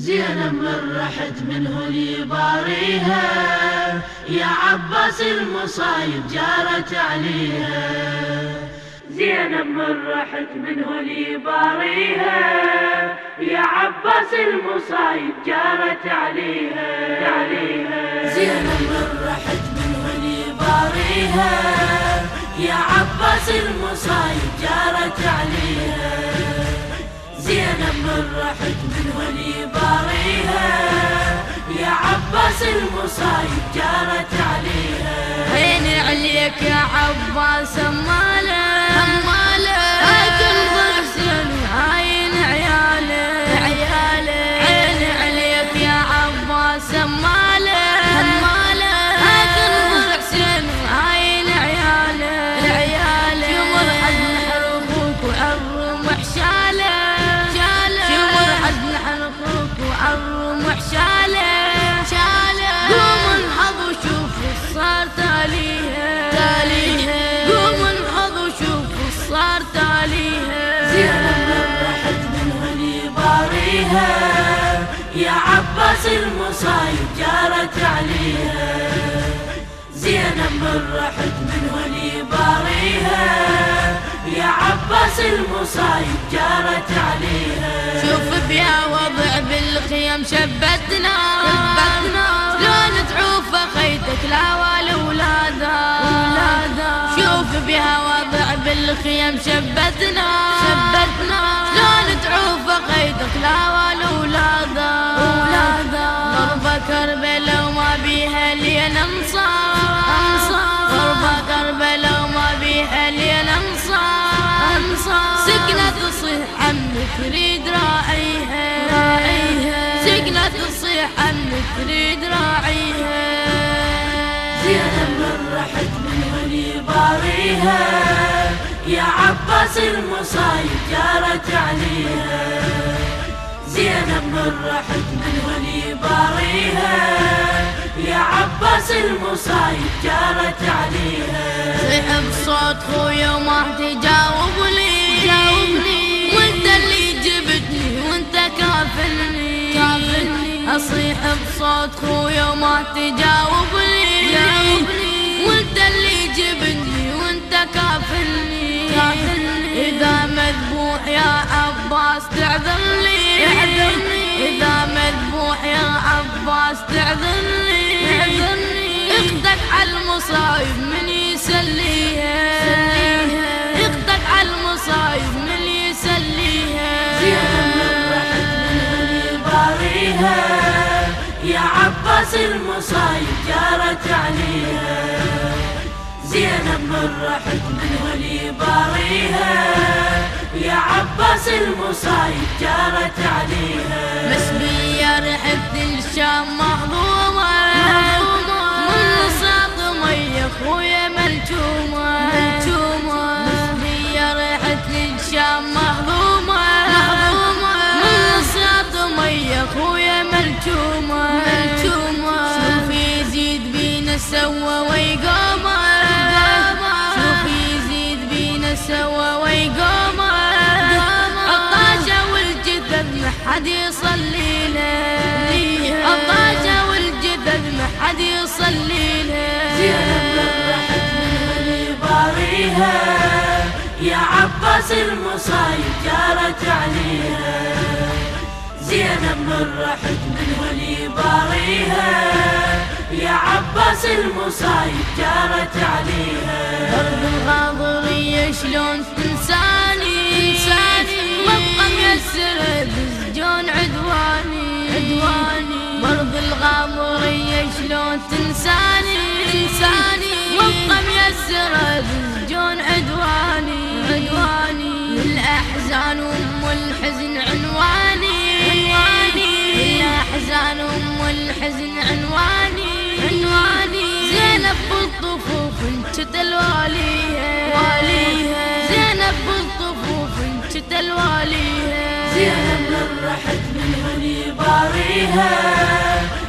زينب من رحت منه لي باريها. يا عباس المصايب جارت عليها. زينب من رحت منه لي باريها. يا عباس المصايب جارت عليها. عليها زينب من رحت منه لي باريها. يا عباس المصايب جارت عليها. زينب من رحت من ولي باريها يا عباس المصايب جارت عليها. عيني عليك يا عباس اماله اماله لكن ضحسن عين عياله. عياله. عيني عليك يا عباس اماله يا عباس المصايب جارت عليها زينب من رحت من ولي باريها يا عباس المصايب جارت عليها شوف بيا وضع بالخيم شبتنا. شبتنا. لون تعوف خيتك لا ولا ولادا شوف بيها وضع بالخيم شبتنا. تريد راعيها. راعيها سكنة تصيح عمك تريد راعيها. زينب من رحت من ولي باريها يا عباس المصايب جارت عليها. زينب من رحت من ولي باريها يا عباس المصايب جارت عليها. صيح بصوت خويا وما تجاوب بصوت خويا وما تجاوب لي. وأنت اللي جبتني وأنت كافلني. إذا مذبوح يا عباس تعذر لي. إذا مذبوح يا عباس تعذر لي. أختك على المصايب من يسليها أختك على المصايب من يسليها زينب من باريها يا عباس المصايب جارت عليها زينب من رحت من ولي باريها. يا عباس المصايب جارت عليها مسبية رحت الشام مهضومة حد يصلي له الطاجة والجدد ما حد يصلي له زينب من رحت من ولي باريها. يا عباس المصايب جارت عليها. زينب من رحت من ولي باريها. يا عباس المصايب جارت عليها. الغاضرية شلون عدواني برض الغامرية شلون تنساني تنساني وابقى ميسر بسجون عدواني عدواني الأحزان وأم الحزن عنواني عنواني الأحزان وأم الحزن عنواني عنواني زينب بالطفوف انشت الواليها واليها. زينب بالطفوف انشت الواليها زينب من رحت من ولي باريها.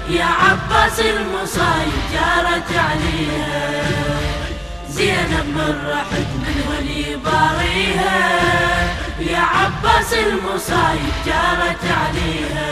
يا عباس المصايب جارت عليها. زينب من رحت من ولي باريها. يا عباس المصايب جارت عليها.